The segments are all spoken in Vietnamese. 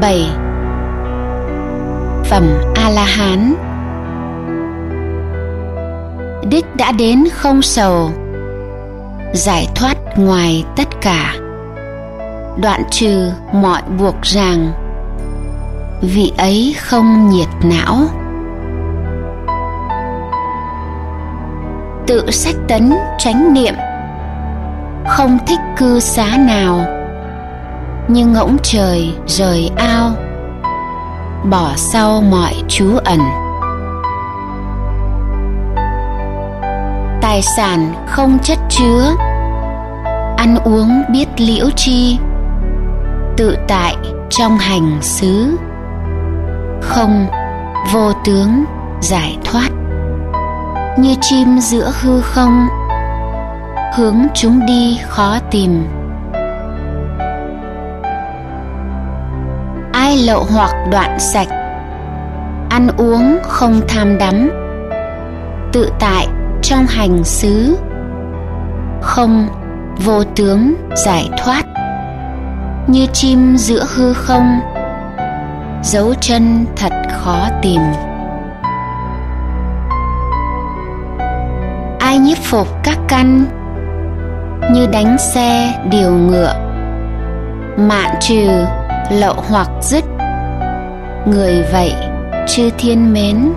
7 Phẩm A-la-hán. Đích đã đến không sầu. Giải thoát ngoài tất cả. Đoạn trừ mọi buộc ràng. Vị ấy không nhiệt não. Tự sách tấn tránh niệm. Không thích cư xá nào như ngỗng trời rời ao, bỏ sau mọi trú ẩn. Tài sản không chất chứa, ăn uống biết liễu chi, tự tại trong hành xứ, không vô tướng giải thoát. Như chim giữa hư không, hướng chúng đi khó tìm. Ai lậu hoặc đoạn sạch. Ăn uống không tham đắm. Tự tại trong hành xứ. Không vô tướng giải thoát. Như chim giữa hư không, dấu chân thật khó tìm. Ai nhiếp phục các căn, như đánh xe điều ngựa, mạn trừ lậu hoặc dứt. Người vậy chư thiên mến.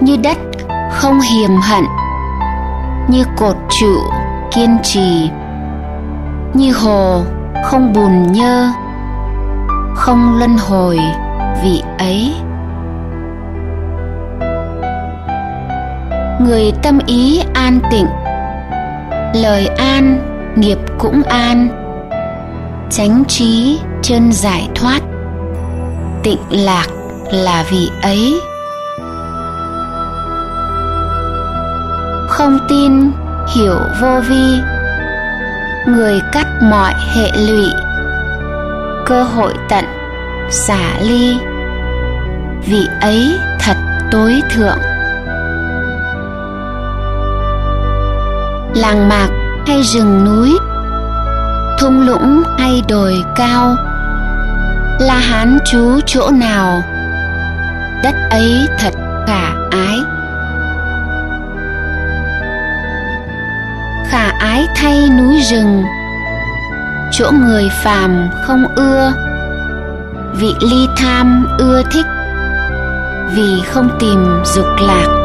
Như đất không hiềm hận, như cột trụ kiên trì, như hồ không bùn nhơ, không luân hồi vị ấy. Người tâm ý an tịnh, lời an nghiệp cũng an. Chánh trí chân giải thoát. Tịnh lạc là vì ấy. Không tin, hiểu vô vi. Người cắt mọi hệ lụy. Cơ hội tận, xả ly. Vị ấy thật tối thượng. Làng mạc hay rừng núi, thung lũng hay đồi cao, la hán trú chỗ nào? Đất ấy thật khả ái. Khả ái thay núi rừng. Chỗ người phàm không ưa. Vị ly tham ưa thích. Vì không tìm dục lạc.